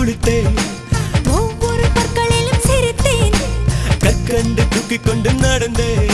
துடித்தேன் ஒவ்வொரு பற்களிலும் சிரித்தேன். கற்கண்டு தூக்கி கொண்டு நடந்தேன்.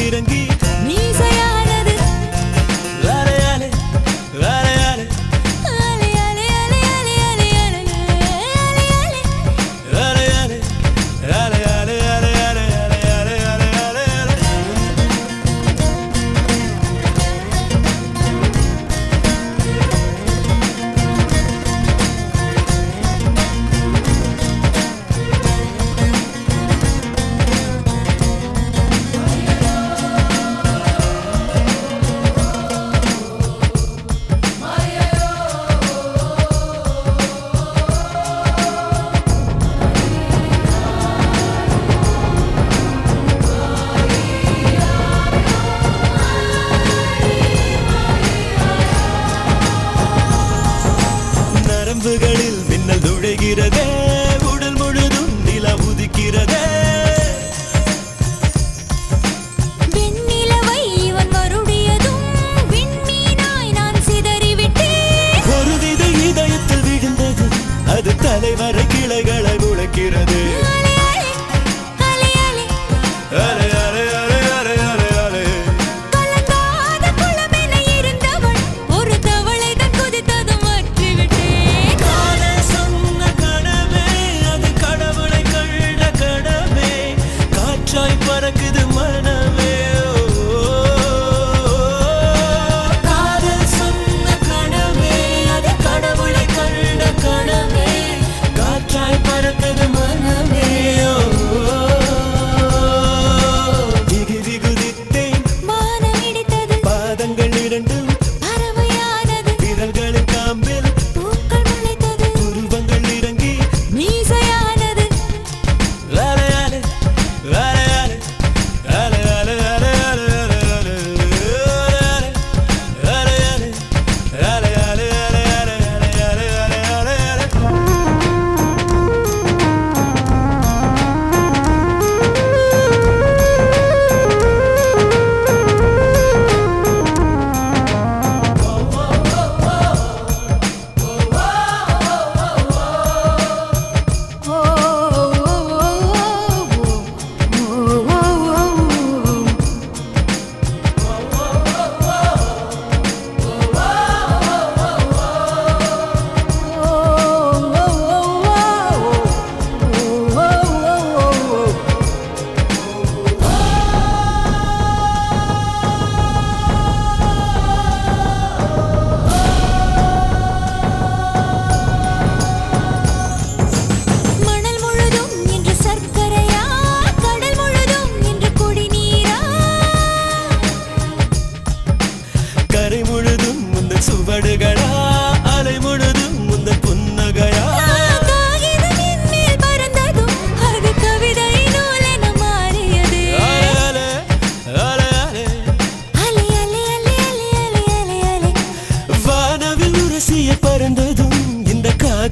didn't give அம்புகளில் மின்னல் நுழைகிறதே உடல் முழுதும் நில உதிக்கிறதே. தலைவரை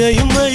வாழ்க்கையும்